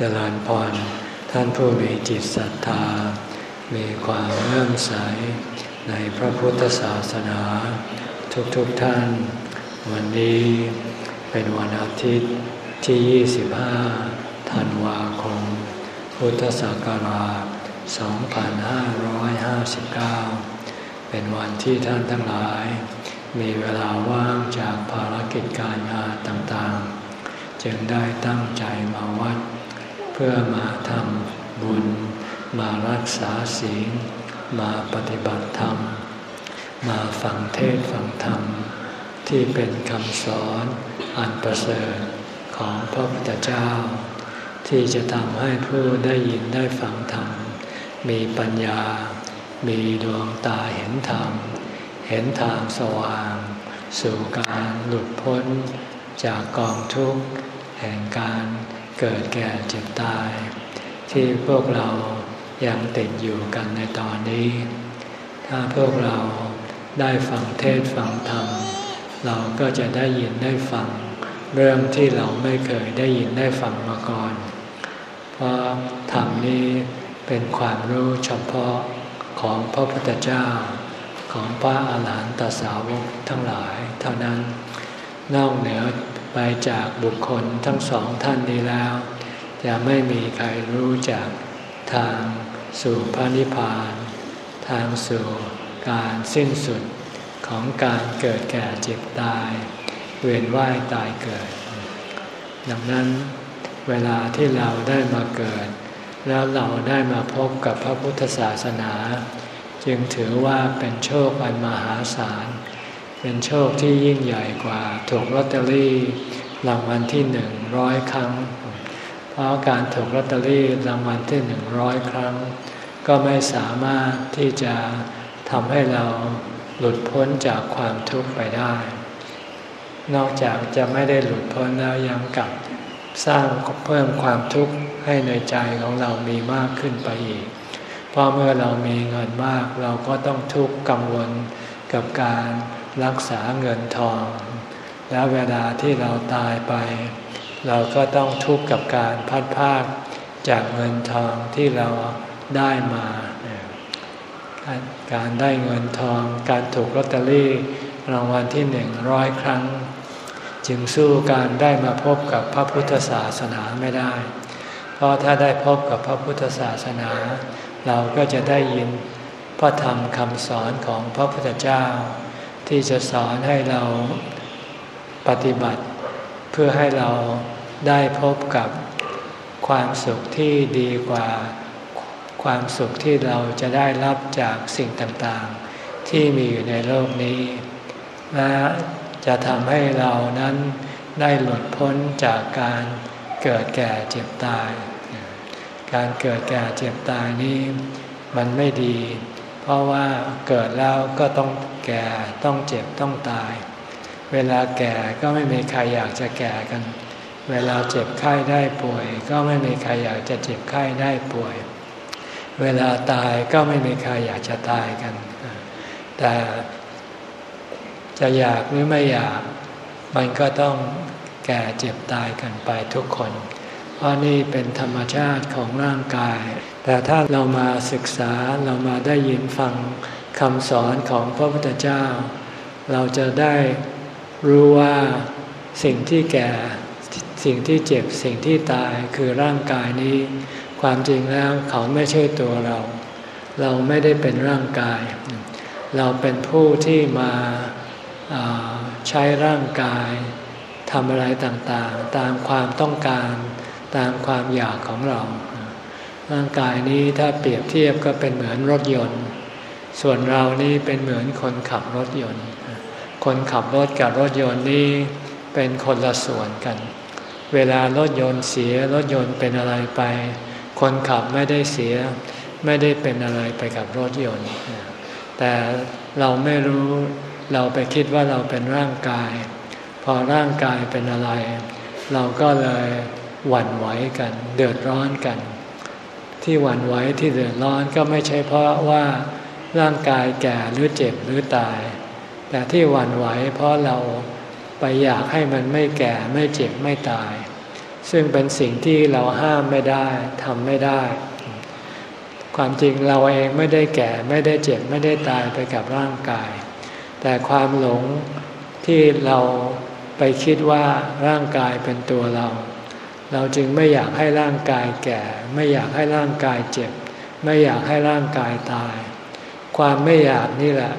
เจริญพร ท่านผู้มีจิตศรัทธา มีความเลื่อมใส ในพระพุทธศาสนา ทุกๆทท่าน วันนี้เป็นวันอาทิตย์ที่ 25 ธันวาคม พุทธศักราช 2559 เป็นวันที่ท่านทั้งหลาย มีเวลาว่างจากภารกิจการงานต่างๆ จึงได้ตั้งใจมาวัด พื่อมาทำบุญ มารักษาศีล มาปฏิบัติธรรม มาฟังเทศฟังธรรม ที่เป็นคำสอนอันประเสริฐของพระพุทธเจ้า ที่จะทำให้ผู้ได้ยินได้ฟังธรรม มีปัญญา มีดวงตาเห็นธรรม เห็นทางสว่าง สู่การหลุดพ้นจากกองทุกข์แห่งการ เกิดแก่เจ็บตาย ที่พวกเรายังติดอยู่กันในตอนนี้ ถ้าพวกเราได้ฟังเทศฟังธรรม เราก็จะได้ยินได้ฟังเรื่องที่เราไม่เคยได้ยินได้ฟังมาก่อน เพราะธรรมนี้เป็นความรู้เฉพาะของพระพุทธเจ้าของพระอาหารหันตสาวกทั้งหลาย เท่านั้นนอกเหนือ ไปจากบุคคลทั้งสองท่านนี้แล้ว จะไม่มีใครรู้จักทางสู่พระนิพพาน ทางสู่การสิ้นสุดของการเกิดแก่เจ็บตาย เวียนว่ายตายเกิด ดังนั้นเวลาที่เราได้มาเกิด แล้วเราได้มาพบกับพระพุทธศาสนา จึงถือว่าเป็นโชคอันมหาศาล เป็นโชคที่ยิ่งใหญ่กว่าถูกลอตเตอรี่รางวัลที่หนึ่งร้อยครั้ง เพราะการถูกลอตเตอรี่รางวัลที่หนึ่งร้อยครั้ง ก็ไม่สามารถที่จะทำให้เราหลุดพ้นจากความทุกข์ไปได้ นอกจากจะไม่ได้หลุดพ้นแล้วยังกลับสร้างเพิ่มความทุกข์ให้ในใจของเรามีมากขึ้นไปอีก เพราะเมื่อเรามีเงินมากเราก็ต้องทุกข์กังวลกับการ รักษาเงินทอง แล้วเวลาที่เราตายไป เราก็ต้องทุกข์กับการพัดพากจากเงินทองที่เราได้มา การได้เงินทอง การถูกลอตเตอรี่รางวัลที่หนึ่งร้อยครั้ง จึงสู้การได้มาพบกับพระพุทธศาสนาไม่ได้ เพราะถ้าได้พบกับพระพุทธศาสนา เราก็จะได้ยินพระธรรมคำสอนของพระพุทธเจ้า ที่จะสอนให้เราปฏิบัติ เพื่อให้เราได้พบกับความสุขที่ดีกว่าความสุขที่เราจะได้รับจากสิ่งต่างๆ ที่มีอยู่ในโลกนี้และจะทำให้เรานั้นได้หลุดพ้นจากการเกิดแก่เจ็บตาย การเกิดแก่เจ็บตายนี้มันไม่ดี เพราะว่าเกิดแล้วก็ต้องแก่ต้องเจ็บต้องตาย เวลาแก่ก็ไม่มีใครอยากจะแก่กัน เวลาเจ็บไข้ได้ป่วย ก็ไม่มีใครอยากจะเจ็บไข้ได้ป่วย เวลาตายก็ไม่มีใครอยากจะตายกัน แต่จะอยากหรือไม่อยากมันก็ต้องแก่เจ็บตายกันไปทุกคน เพราะนี่เป็นธรรมชาติของร่างกาย แต่ถ้าเรามาศึกษาเรามาได้ยินฟังคำสอนของพระพุทธเจ้า เราจะได้รู้ว่าสิ่งที่แก่สิ่งที่เจ็บสิ่งที่ตายคือร่างกายนี้ ความจริงแล้วเขาไม่ใช่ตัวเรา เราไม่ได้เป็นร่างกาย เราเป็นผู้ที่มาใช้ร่างกายทำอะไรต่างๆ ตามความต้องการ ตามความอยากของเรา ร่างกายนี้ถ้าเปรียบเทียบก็เป็นเหมือนรถยนต์ ส่วนเรานี่เป็นเหมือนคนขับรถยนต์ คนขับรถกับรถยนต์นี่เป็นคนละส่วนกัน เวลารถยนต์เสียรถยนต์เป็นอะไรไป คนขับไม่ได้เสีย ไม่ได้เป็นอะไรไปกับรถยนต์ แต่เราไม่รู้เราไปคิดว่าเราเป็นร่างกาย พอร่างกายเป็นอะไร เราก็เลย หวั่นไหวกัน เดือดร้อนกัน ที่หวั่นไหวที่เดือดร้อนก็ไม่ใช่เพราะว่าร่างกายแก่หรือเจ็บหรือตาย แต่ที่หวั่นไหวเพราะเราไปอยากให้มันไม่แก่ไม่เจ็บไม่ตาย ซึ่งเป็นสิ่งที่เราห้ามไม่ได้ทำไม่ได้ ความจริงเราเองไม่ได้แก่ไม่ได้เจ็บไม่ได้ตายไปกับร่างกาย แต่ความหลงที่เราไปคิดว่าร่างกายเป็นตัวเรา เราจึงไม่อยากให้ร่างกายแก่ ไม่อยากให้ร่างกายเจ็บ ไม่อยากให้ร่างกายตาย ความไม่อยากนี่แหละ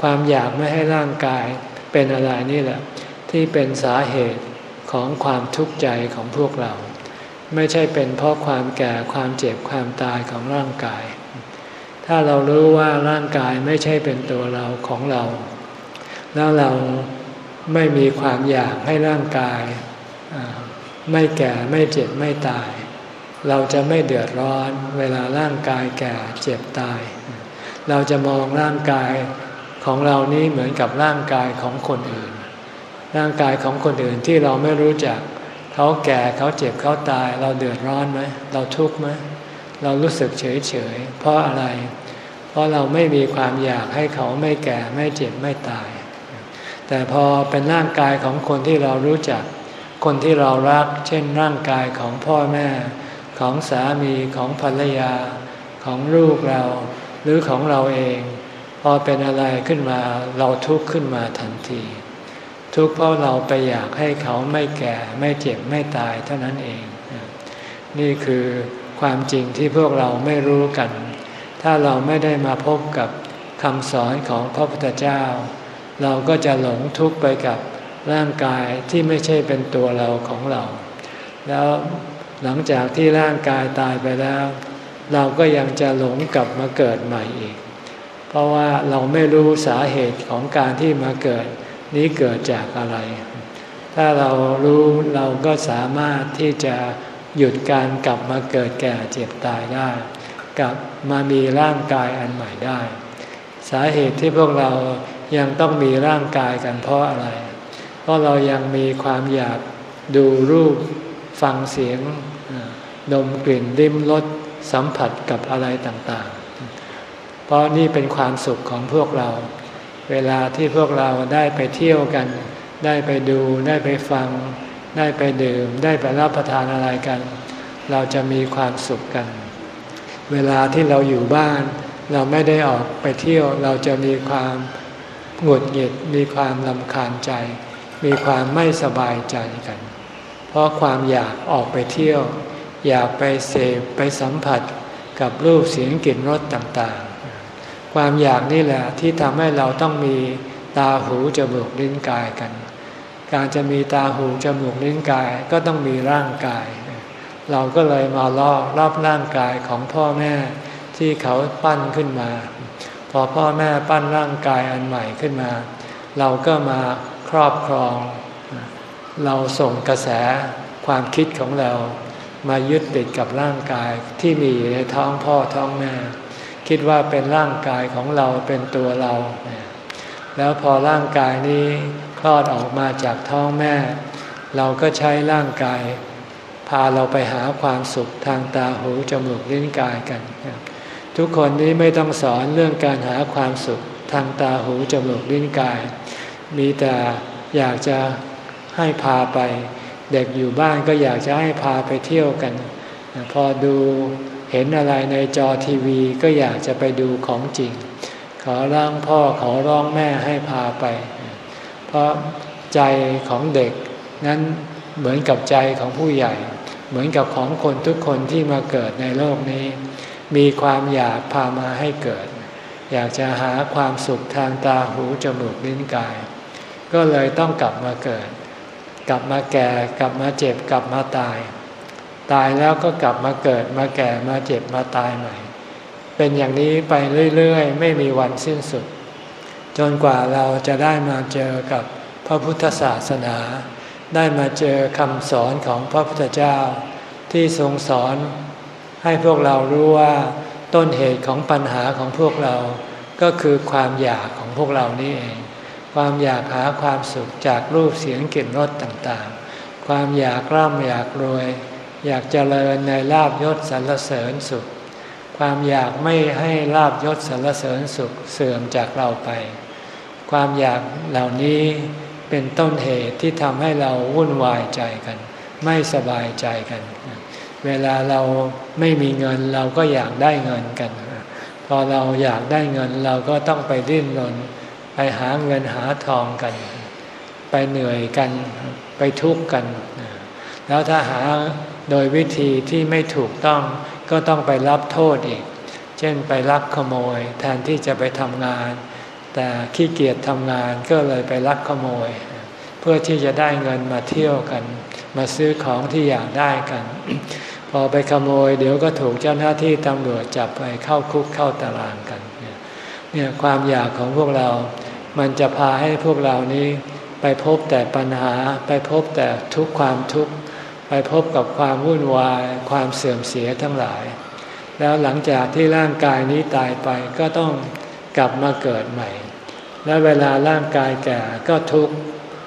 ความอยากไม่ให้ร่างกายเป็นอะไรนี่แหละ ที่เป็นสาเหตุของความทุกข์ใจของพวกเรา ไม่ใช่เป็นเพราะความแก่ความเจ็บความตายของร่างกาย ถ้าเรารู้ว่าร่างกายไม่ใช่เป็นตัวเราของเรา แล้วเราไม่มีความอยากให้ร่างกาย ไม่แก่ไม่เจ็บไม่ตาย เราจะไม่เดือดร้อนเวลาร่างกายแก่เจ็บตาย เราจะมองร่างกายของเรานี้เหมือนกับร่างกายของคนอื่น ร่างกายของคนอื่นที่เราไม่รู้จัก เขาแก่เขาเจ็บเขาตาย เราเดือดร้อนไหมเราทุกข์ไหมเรารู้สึกเฉยเฉยเพราะอะไร เพราะเราไม่มีความอยากให้เขาไม่แก่ไม่เจ็บไม่ตาย แต่พอเป็นร่างกายของคนที่เรารู้จัก คนที่เรารัก เช่นร่างกายของพ่อแม่ ของสามีของภรรยา ของลูกเรา หรือของเราเอง พอเป็นอะไรขึ้นมาเราทุกข์ขึ้นมาทันที ทุกข์เพราะเราไปอยากให้เขาไม่แก่ไม่เจ็บไม่ตายเท่านั้นเอง นี่คือความจริงที่พวกเราไม่รู้กัน ถ้าเราไม่ได้มาพบกับคำสอนของพระพุทธเจ้า เราก็จะหลงทุกข์ไปกับ ร่างกายที่ไม่ใช่เป็นตัวเราของเรา แล้วหลังจากที่ร่างกายตายไปแล้ว เราก็ยังจะหลงกลับมาเกิดใหม่อีก เพราะว่าเราไม่รู้สาเหตุของการที่มาเกิดนี้เกิดจากอะไร ถ้าเรารู้เราก็สามารถที่จะหยุดการกลับมาเกิดแก่เจ็บตายได้ กลับมามีร่างกายอันใหม่ได้ สาเหตุที่พวกเรายังต้องมีร่างกายกันเพราะอะไร ราะเรายังมีความอยากดูรูปฟังเสียงดมกลิ่นริมรสสัมผัสกับอะไรต่างๆ เพราะนี่เป็นความสุขของพวกเรา เวลาที่พวกเราได้ไปเที่ยวกัน ได้ไปดูได้ไปฟัง ได้ไปดื่ม ได้ไปรับประทานอะไรกัน เราจะมีความสุขกัน เวลาที่เราอยู่บ้าน เราไม่ได้ออกไปเที่ยวเราจะมีความหงุดหงิดมีความลำคาญใจ มีความไม่สบายใจกัน เพราะความอยากออกไปเที่ยว อยากไปเสพไปสัมผัสกับรูปเสียงกลิ่นรสต่างๆ ความอยากนี่แหละที่ทำให้เราต้องมีตาหูจมูกลิ้นกายกัน การจะมีตาหูจมูกลิ้นกายก็ต้องมีร่างกาย เราก็เลยมาล่อรอบร่างกายของพ่อแม่ที่เขาปั้นขึ้นมา พอพ่อแม่ปั้นร่างกายอันใหม่ขึ้นมา เราก็มา ครอบครอง เราส่งกระแสความคิดของเรา มายึดติดกับร่างกายที่มีในท้องพ่อท้องแม่ คิดว่าเป็นร่างกายของเราเป็นตัวเรา แล้วพอร่างกายนี้คลอดออกมาจากท้องแม่ เราก็ใช้ร่างกาย พาเราไปหาความสุขทางตาหูจมูกลิ้นกายกัน ทุกคนนี้ไม่ต้องสอนเรื่องการหาความสุขทางตาหูจมูกลิ้นกาย มีแต่อยากจะให้พาไป เด็กอยู่บ้านก็อยากจะให้พาไปเที่ยวกัน พอดูเห็นอะไรในจอทีวีก็อยากจะไปดูของจริง ขอร้องพ่อขอร้องแม่ให้พาไป เพราะใจของเด็กนั้นเหมือนกับใจของผู้ใหญ่ เหมือนกับของคนทุกคนที่มาเกิดในโลกนี้ มีความอยากพามาให้เกิด อยากจะหาความสุขทางตาหูจมูกลิ้นกาย ก็เลยต้องกลับมาเกิด กลับมาแก่กลับมาเจ็บกลับมาตาย ตายแล้วก็กลับมาเกิดมาแก่มาเจ็บมาตายใหม่ เป็นอย่างนี้ไปเรื่อยๆ ไม่มีวันสิ้นสุด จนกว่าเราจะได้มาเจอกับพระพุทธศาสนา ได้มาเจอคำสอนของพระพุทธเจ้า ที่ทรงสอนให้พวกเรารู้ว่าต้นเหตุของปัญหาของพวกเราก็คือความอยากของพวกเรานี่เอง ความอยากหาความสุขจากรูปเสียงกลิ่นรสต่างๆ ความอยากร่ำอยากรวย อยากเจริญในลาบยศสรรเสริญสุข ความอยากไม่ให้ลาบยศสรรเสริญสุขเสื่อมจากเราไป ความอยากเหล่านี้เป็นต้นเหตุที่ทำให้เราวุ่นวายใจกัน ไม่สบายใจกัน เวลาเราไม่มีเงินเราก็อยากได้เงินกัน พอเราอยากได้เงินเราก็ต้องไปดิ้นรน ไปหาเงินหาทองกัน ไปเหนื่อยกันไปทุกข์กัน แล้วถ้าหาโดยวิธีที่ไม่ถูกต้องก็ต้องไปรับโทษอีก เช่นไปลักขโมยแทนที่จะไปทำงาน แต่ขี้เกียจทำงานก็เลยไปลักขโมย เพื่อที่จะได้เงินมาเที่ยวกัน มาซื้อของที่อยากได้กัน พอไปขโมย เดี๋ยวก็ถูกเจ้าหน้าที่ตำรวจจับไปเข้าคุกเข้าตารางกันเนี่ยความอยากของพวกเรา มันจะพาให้พวกเรานี้ไปพบแต่ปัญหา ไปพบแต่ทุกความทุกข์ ไปพบกับความวุ่นวาย ความเสื่อมเสียทั้งหลาย แล้วหลังจากที่ร่างกายนี้ตายไปก็ต้องกลับมาเกิดใหม่ และเวลาร่างกายแก่ก็ทุกข์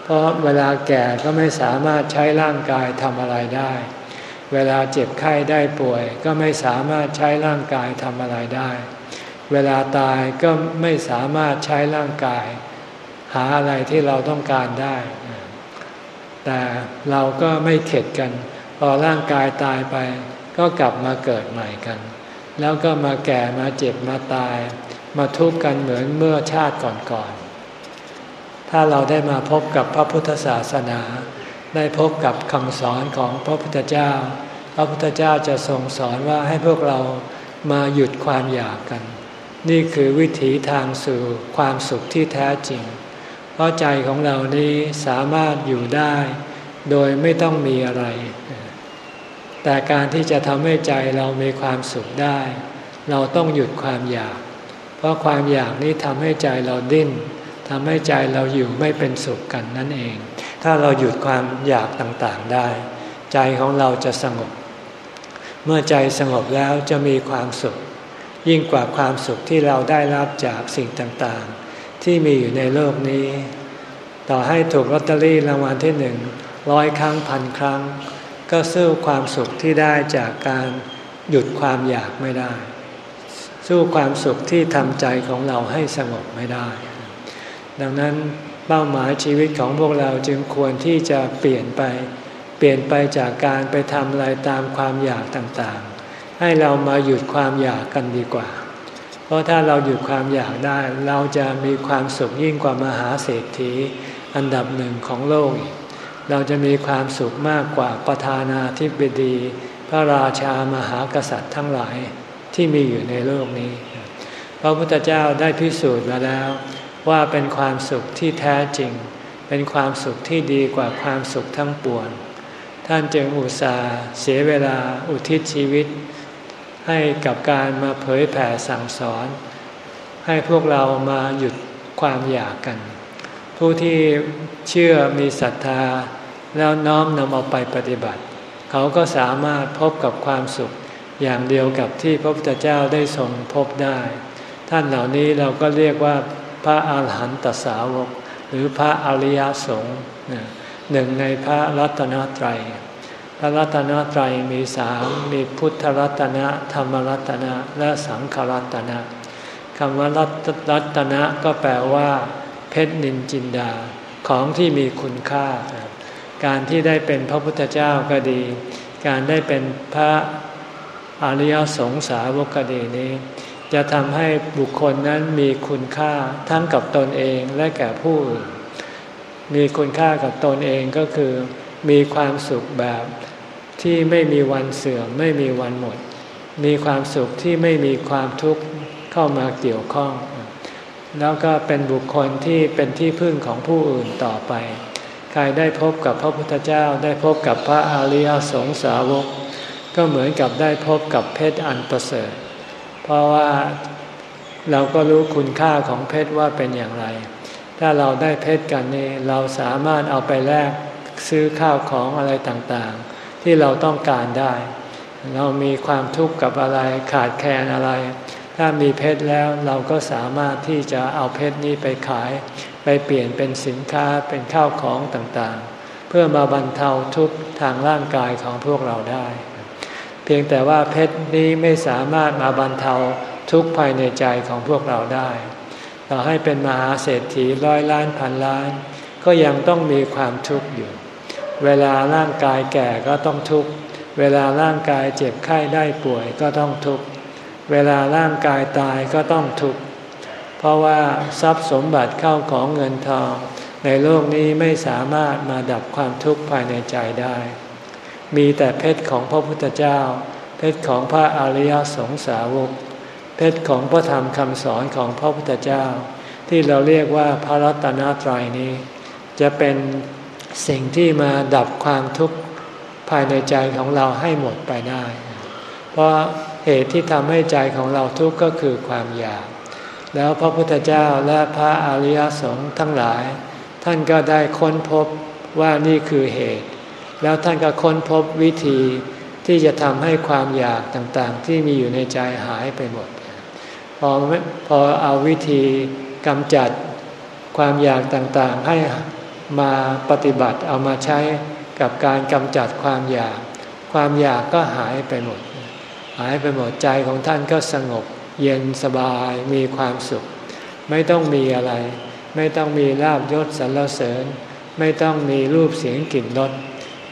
เพราะเวลาแก่ก็ไม่สามารถใช้ร่างกายทำอะไรได้ เวลาเจ็บไข้ได้ป่วย ก็ไม่สามารถใช้ร่างกายทำอะไรได้ เวลาตายก็ไม่สามารถใช้ร่างกาย หาอะไรที่เราต้องการได้ แต่เราก็ไม่เข็ดกัน พอร่างกายตายไป ก็กลับมาเกิดใหม่กัน แล้วก็มาแก่มาเจ็บมาตาย มาทุกข์กันเหมือนเมื่อชาติก่อนๆ ถ้าเราได้มาพบกับพระพุทธศาสนา ได้พบกับคำสอนของพระพุทธเจ้า พระพุทธเจ้าจะทรงสอนว่าให้พวกเรามาหยุดความอยากกัน นี่คือวิถีทางสู่ความสุขที่แท้จริง เพราะใจของเรานี้สามารถอยู่ได้ โดยไม่ต้องมีอะไร แต่การที่จะทำให้ใจเรามีความสุขได้ เราต้องหยุดความอยาก เพราะความอยากนี้ทำให้ใจเราดิ้นทำให้ใจเราอยู่ไม่เป็นสุขกันนั่นเอง ถ้าเราหยุดความอยากต่างๆได้ ใจของเราจะสงบ เมื่อใจสงบแล้วจะมีความสุข ยิ่งกว่าความสุขที่เราได้รับจากสิ่งต่างๆ ที่มีอยู่ในโลกนี้ ต่อให้ถูกลอตเตอรี่รางวัลที่หนึ่งร้อยครั้งพันครั้ง ก็สู้ความสุขที่ได้จากการหยุดความอยากไม่ได้ สู้ความสุขที่ทำใจของเราให้สงบไม่ได้ ดังนั้นเป้าหมายชีวิตของพวกเราจึงควรที่จะเปลี่ยนไป เปลี่ยนไปจากการไปทำอะไรตามความอยากต่างๆ ให้เรามาหยุดความอยากกันดีกว่า เพราะถ้าเราหยุดความอยากได้ เราจะมีความสุขยิ่งกว่ามหาเศรษฐีอันดับหนึ่งของโลก เราจะมีความสุขมากกว่าประธานาธิบดี พระราชามหากษัตริย์ทั้งหลายที่มีอยู่ในโลกนี้ พระพุทธเจ้าได้พิสูจน์มาแล้ว ว่าเป็นความสุขที่แท้จริง เป็นความสุขที่ดีกว่าความสุขทั้งปวง ท่านจึงอุตส่าห์เสียเวลาอุทิศชีวิต ให้กับการมาเผยแผ่สั่งสอน ให้พวกเรามาหยุดความอยากกัน ผู้ที่เชื่อมีศรัทธา แล้วน้อมนำเอาไปปฏิบัติ เขาก็สามารถพบกับความสุขอย่างเดียวกับที่พระพุทธเจ้าได้ทรงพบได้ ท่านเหล่านี้เราก็เรียกว่าพระอาหารหันตสาวก หรือพระอริยสงฆ์หนึ่งในพระรัตนตรัย พระรัตนตรัยมีสามมีพุทธรัตนะ ธรรมรัตนะ และสังขรัตนะคำว่ารัตนะก็แปลว่า เพชรนินจินดาของที่มีคุณค่า การที่ได้เป็นพระพุทธเจ้าก็ดี การได้เป็นพระอริยสงสาวกดีนี้ จะทำให้บุคคลนั้นมีคุณค่าทั้งกับตนเองและแก่ผู้อื่นมีคุณค่ากับตนเองก็คือ มีความสุขแบบ ที่ไม่มีวันเสื่อมไม่มีวันหมด มีความสุขที่ไม่มีความทุกข์เข้ามาเกี่ยวข้อง แล้วก็เป็นบุคคลที่เป็นที่พึ่งของผู้อื่นต่อไป ใครได้พบกับพระพุทธเจ้าได้พบกับพระอริยสงสาวก ก็เหมือนกับได้พบกับเพชรอันประเสริฐ เพราะว่าเราก็รู้คุณค่าของเพชรว่าเป็นอย่างไร ถ้าเราได้เพชรกันนี่เราสามารถเอาไปแลกซื้อข้าวของอะไรต่างๆ ที่เราต้องการได้ เรามีความทุกข์กับอะไรขาดแคลนอะไร ถ้ามีเพชรแล้วเราก็สามารถที่จะเอาเพชรนี้ไปขาย ไปเปลี่ยนเป็นสินค้าเป็นข้าวของต่างๆ เพื่อมาบรรเทาทุกข์ทางร่างกายของพวกเราได้ เพียงแต่ว่าเพชรนี้ไม่สามารถมาบรรเทาทุกข์ภายในใจของพวกเราได้ เราให้เป็นมหาเศรษฐีร้อยล้านพันล้าน ก็ยังต้องมีความทุกข์อยู่ เวลาร่างกายแก่ก็ต้องทุกข์ เวลาร่างกายเจ็บไข้ได้ป่วยก็ต้องทุกข์ เวลาร่างกายตายก็ต้องทุกข์ เพราะว่าทรัพย์สมบัติเข้าของเงินทอง ในโลกนี้ไม่สามารถมาดับความทุกข์ภายในใจได้ มีแต่เพชรของพระพุทธเจ้า เพชรของพระอริยสงสาวก เพชรของพระธรรมคำสอนของพระพุทธเจ้า ที่เราเรียกว่าพระรัตนตรัยนี้ จะเป็น สิ่งที่มาดับความทุกข์ภายในใจของเราให้หมดไปได้ เพราะเหตุที่ทำให้ใจของเราทุกข์ก็คือความอยาก แล้วพระพุทธเจ้าและพระอริยสงฆ์ทั้งหลาย ท่านก็ได้ค้นพบว่านี่คือเหตุ แล้วท่านก็ค้นพบวิธีที่จะทำให้ความอยากต่างๆ ที่มีอยู่ในใจหายไปหมด พอพอเอาวิธีกำจัดความอยากต่างๆให้ มาปฏิบัติเอามาใช้กับการกำจัดความอยาก ความอยากก็หายไปหมด หายไปหมดใจของท่านก็สงบ เย็นสบายมีความสุข ไม่ต้องมีอะไร ไม่ต้องมีลาบยศสรรเสริญ ไม่ต้องมีรูปเสียงกลิ่นรส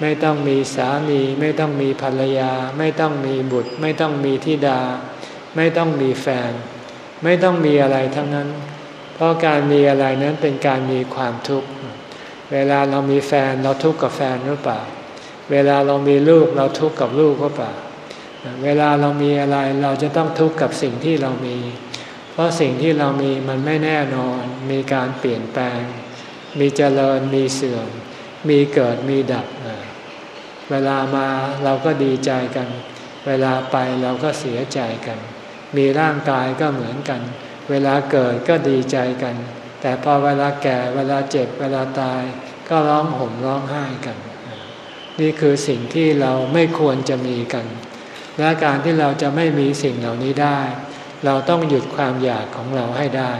ไม่ต้องมีสามี ไม่ต้องมีภรรยา ไม่ต้องมีบุตร ไม่ต้องมีธิดา ไม่ต้องมีแฟน ไม่ต้องมีอะไรทั้งนั้น เพราะการมีอะไรนั้นเป็นการมีความทุกข์ เวลาเรามีแฟนเราทุกข์กับแฟนหรือเปล่า เวลาเรามีลูกเราทุกข์กับลูกหรือเปล่า เวลาเรามีอะไรเราจะต้องทุกข์กับสิ่งที่เรามี เพราะสิ่งที่เรามีมันไม่แน่นอน มีการเปลี่ยนแปลง มีเจริญมีเสื่อม มีเกิดมีดับ เวลามาเราก็ดีใจกัน เวลาไปเราก็เสียใจกัน มีร่างกายก็เหมือนกัน เวลาเกิดก็ดีใจกัน แต่พอเวลาแก่เวลาเจ็บเวลาตาย ก็ร้องห่มร้องไห้กัน นี่คือสิ่งที่เราไม่ควรจะมีกัน และการที่เราจะไม่มีสิ่งเหล่านี้ได้ เราต้องหยุดความอยากของเราให้ได้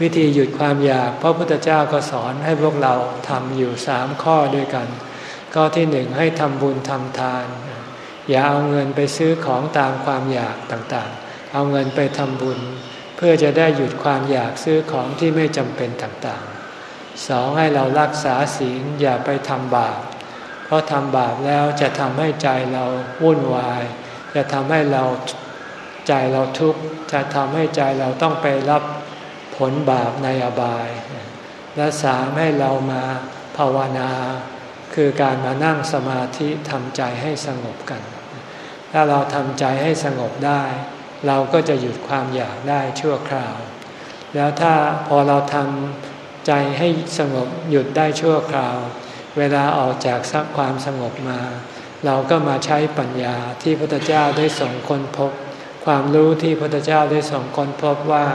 วิธีหยุดความอยากพระพุทธเจ้าก็สอนให้พวกเราทำอยู่สามข้อด้วยกัน ข้อที่หนึ่งให้ทำบุญทำทาน อย่าเอาเงินไปซื้อของตามความอยากต่างๆ เอาเงินไปทำบุญ พื่อจะได้หยุดความอยากซื้อของที่ไม่จำเป็นต่างๆสองให้เรารักษาศีลอย่าไปทำบาปเพราะทำบาปแล้วจะทำให้ใจเราวุ่นวาย จะทำให้เราใจเราทุกข์จะทำให้ใจเราต้องไปรับผลบาปในอบาย และสามให้เรามาภาวนา คือการมานั่งสมาธิทำใจให้สงบกัน ถ้าเราทำใจให้สงบได้ เราก็จะหยุดความอยากได้ชั่วคราว แล้วถ้าพอเราทำใจให้สงบหยุดได้ชั่วคราว เวลาออกจากสักความสงบมา เราก็มาใช้ปัญญาที่พระพุทธเจ้าได้ส่งคนพบ ความรู้ที่พระพุทธเจ้าได้ส่งคนพบว่า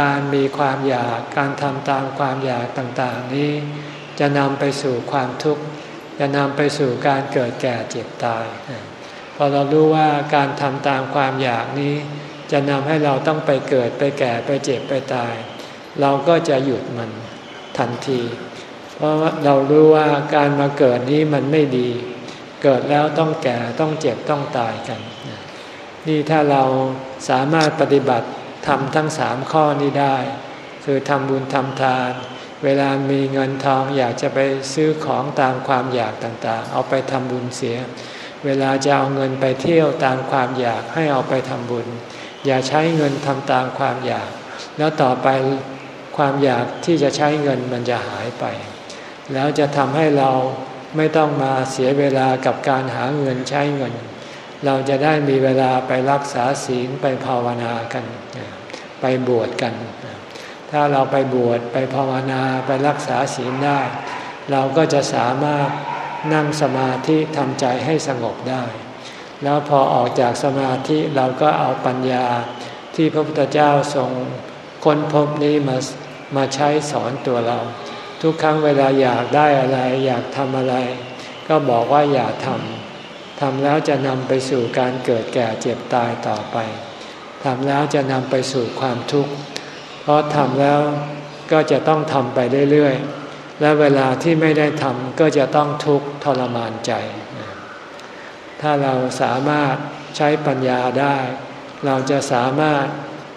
การมีความอยากการทำตามความอยากต่างๆ นี้ จะนำไปสู่ความทุกข์จะนำไปสู่การเกิดแก่เจ็บตาย พอเรารู้ว่าการทำตามความอยากนี้ จะนำให้เราต้องไปเกิดไปแก่ไปเจ็บไปตาย เราก็จะหยุดมันทันที เพราะเรารู้ว่าการมาเกิดนี้มันไม่ดี เกิดแล้วต้องแก่ต้องเจ็บต้องตายกัน นี่ถ้าเราสามารถปฏิบัติทำทั้งสามข้อนี้ได้ คือทำบุญทำทาน เวลามีเงินทองอยากจะไปซื้อของตามความอยากต่างๆ เอาไปทำบุญเสีย เวลาจะเอาเงินไปเที่ยวตามความอยากให้เอาไปทำบุญ อย่าใช้เงินทำตามความอยาก แล้วต่อไปความอยากที่จะใช้เงินมันจะหายไป แล้วจะทำให้เราไม่ต้องมาเสียเวลากับการหาเงินใช้เงิน เราจะได้มีเวลาไปรักษาศีลไปภาวนากัน ไปบวชกัน ถ้าเราไปบวชไปภาวนาไปรักษาศีลได้ เราก็จะสามารถ นั่งสมาธิทำใจให้สงบได้ แล้วพอออกจากสมาธิเราก็เอาปัญญาที่พระพุทธเจ้าทรงค้นพบนี้มามาใช้สอนตัวเรา ทุกครั้งเวลาอยากได้อะไร อยากทำอะไร ก็บอกว่าอย่าทำทำแล้วจะนำไปสู่การเกิดแก่เจ็บตายต่อไปทำแล้วจะนำไปสู่ความทุกข์ เพราะทำแล้วก็จะต้องทำไปเรื่อยๆ และเวลาที่ไม่ได้ทำก็จะต้องทุกข์ทรมานใจ ถ้าเราสามารถใช้ปัญญาได้ เราจะสามารถ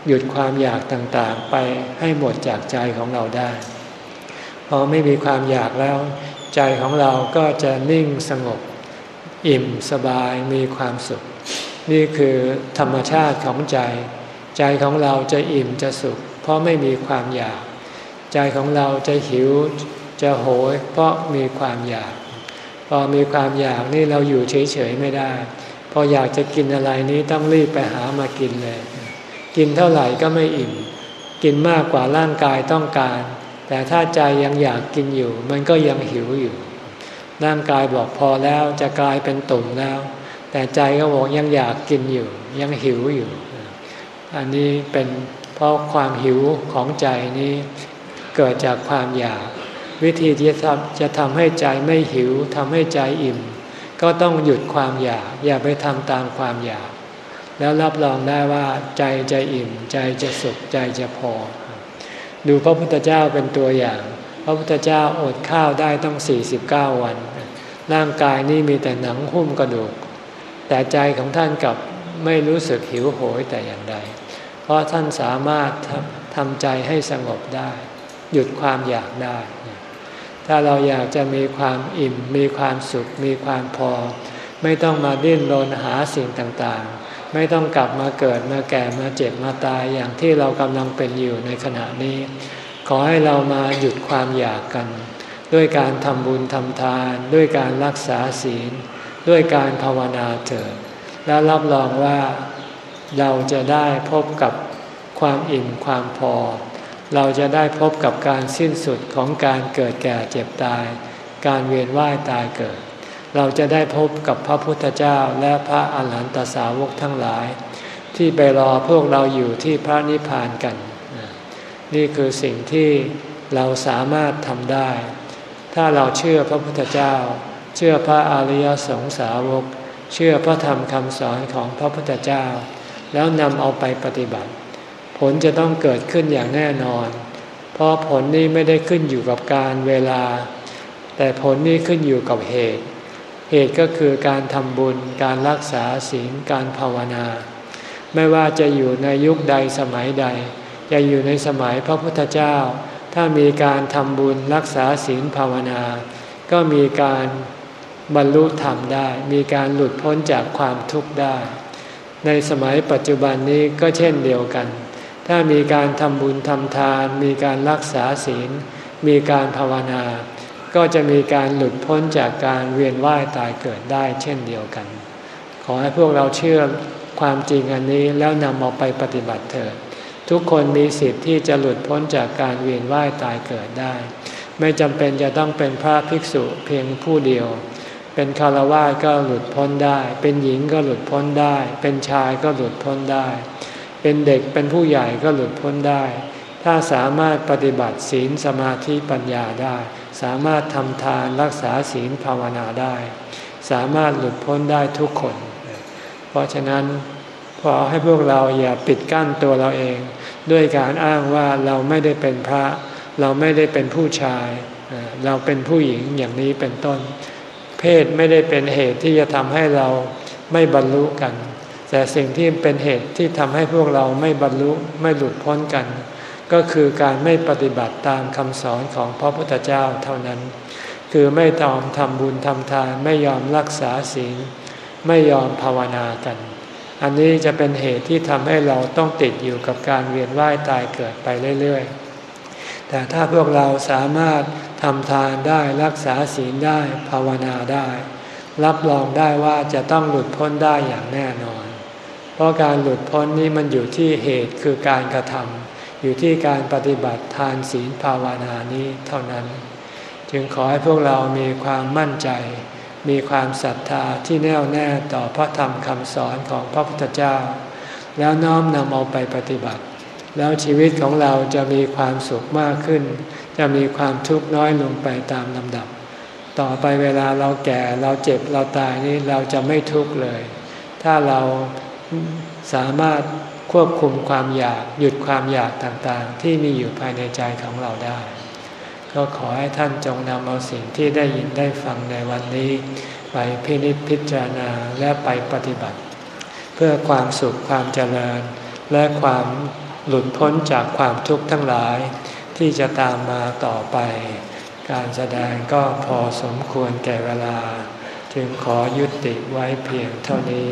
หยุดความอยากต่างๆ ไปให้หมดจากใจของเราได้ พอไม่มีความอยากแล้ว ใจของเราก็จะนิ่งสงบ อิ่มสบายมีความสุข นี่คือธรรมชาติของใจ ใจของเราจะอิ่มจะสุข เพราะไม่มีความอยาก ใจของเราจะหิว จะโหยเพราะมีความอยาก พอมีความอยากนี่เราอยู่เฉยๆไม่ได้ พออยากจะกินอะไรนี้ต้องรีบไปหามากินเลย กินเท่าไหร่ก็ไม่อิ่ม กินมากกว่าร่างกายต้องการ แต่ถ้าใจยังอยากกินอยู่ มันก็ยังหิวอยู่ ร่างกายบอกพอแล้วจะกลายเป็นตุ่มแล้ว แต่ใจก็บอกยังอยากกินอยู่ ยังหิวอยู่ อันนี้เป็นเพราะความหิวของใจนี้เกิดจากความอยาก วิธีที่จะทำจะทำให้ใจไม่หิวทำให้ใจอิ่ม ก็ต้องหยุดความอยาก อย่าไปทำตามความอยาก แล้วรับรองได้ว่า ใจจะอิ่ม ใจจะสุขใจจะพอ ดูพระพุทธเจ้าเป็นตัวอย่าง พระพุทธเจ้าอดข้าวได้ต้อง49 วัน ร่างกายนี่มีแต่หนังหุ้มกระดูก แต่ใจของท่านกับไม่รู้สึกหิวโหยแต่อย่างใด เพราะท่านสามารถทำใจให้สงบได้ หยุดความอยากได้ ถ้าเราอยากจะมีความอิ่ม มีความสุข มีความพอ ไม่ต้องมาดิ้นรนหาสิ่งต่างๆ ไม่ต้องกลับมาเกิดมาแก่มาเจ็บมาตายอย่างที่เรากำลังเป็นอยู่ในขณะนี้ ขอให้เรามาหยุดความอยากกัน ด้วยการทำบุญทำทาน ด้วยการรักษาศีล ด้วยการภาวนาเถิดแล้วรับรองว่าเราจะได้พบกับความอิ่มความพอ เราจะได้พบกับการสิ้นสุดของการเกิดแก่เจ็บตาย การเวียนว่ายตายเกิด เราจะได้พบกับพระพุทธเจ้าและพระอาหารหันตสาวกทั้งหลาย ที่ไปรอพวกเราอยู่ที่พระนิพพานกัน นี่คือสิ่งที่เราสามารถทำได้ ถ้าเราเชื่อพระพุทธเจ้า เชื่อพระอริยสงสาวก เชื่อพระธรรมคำสอนของพระพุทธเจ้า แล้วนำเอาไปปฏิบัติ ผลจะต้องเกิดขึ้นอย่างแน่นอน เพราะผลนี้ไม่ได้ขึ้นอยู่กับการเวลา แต่ผลนี้ขึ้นอยู่กับเหตุ เหตุก็คือการทำบุญ การรักษาศีลการภาวนา ไม่ว่าจะอยู่ในยุคใดสมัยใด จะอยู่ในสมัยพระพุทธเจ้า ถ้ามีการทำบุญรักษาศีลภาวนา ก็มีการบรรลุธรรมได้ มีการหลุดพ้นจากความทุกข์ได้ ในสมัยปัจจุบันนี้ก็เช่นเดียวกัน ถ้ามีการทำบุญทำทาน มีการรักษาศีล มีการภาวนา ก็จะมีการหลุดพ้นจากการเวียนว่ายตายเกิดได้เช่นเดียวกัน ขอให้พวกเราเชื่อความจริงอันนี้แล้วนำเอาไปปฏิบัติเถิดทุกคนมีสิทธิ์ที่จะหลุดพ้นจากการเวียนว่ายตายเกิดได้ ไม่จำเป็นจะต้องเป็นพระภิกษุเพียงผู้เดียว เป็นคารวะก็หลุดพ้นได้ เป็นหญิงก็หลุดพ้นได้ เป็นชายก็หลุดพ้นได้ เป็นเด็กเป็นผู้ใหญ่ก็หลุดพ้นได้ ถ้าสามารถปฏิบัติศีลสมาธิปัญญาได้ สามารถทำทานรักษาศีลภาวนาได้ สามารถหลุดพ้นได้ทุกคน เพราะฉะนั้นขอให้พวกเราอย่าปิดกั้นตัวเราเอง ด้วยการอ้างว่าเราไม่ได้เป็นพระ เราไม่ได้เป็นผู้ชาย เราเป็นผู้หญิงอย่างนี้เป็นต้น เพศไม่ได้เป็นเหตุที่จะทำให้เราไม่บรรลุกัน แต่สิ่งที่เป็นเหตุที่ทำให้พวกเราไม่บรรลุไม่หลุดพ้นกัน ก็คือการไม่ปฏิบัติตามคำสอนของพระพุทธเจ้าเท่านั้น คือไม่ตอมทำบุญทำทานไม่ยอมรักษาศีลไม่ยอมภาวนากัน อันนี้จะเป็นเหตุที่ทำให้เราต้องติดอยู่กับการเวียนว่ายตายเกิดไปเรื่อยๆ แต่ถ้าพวกเราสามารถทำทานได้รักษาศีลได้ภาวนาได้ รับรองได้ว่าจะต้องหลุดพ้นได้อย่างแน่นอน เพราะการหลุดพ้นนี้มันอยู่ที่เหตุคือการกระทำอยู่ที่การปฏิบัติทานศีลภาวนานี้เท่านั้น จึงขอให้พวกเรามีความมั่นใจ มีความศรัทธาที่แน่วแน่ต่อพระธรรมคำสอนของพระพุทธเจ้า แล้วน้อมนำเอาไปปฏิบัติ แล้วชีวิตของเราจะมีความสุขมากขึ้น จะมีความทุกข์น้อยลงไปตามลำดับ ต่อไปเวลาเราแก่เราเจ็บเราตายนี่เราจะไม่ทุกข์เลย ถ้าเรา สามารถควบคุมความอยากหยุดความอยากต่างๆ ที่มีอยู่ภายในใจของเราได้ ก็ขอให้ท่านจงนำเอาสิ่งที่ได้ยินได้ฟังในวันนี้ ไปพินิจพิจารณาและไปปฏิบัติ เพื่อความสุขความเจริญ และความหลุดพ้นจากความทุกข์ทั้งหลาย ที่จะตามมาต่อไป การแสดงก็พอสมควรแก่เวลา จึงขอยุติไว้เพียงเท่านี้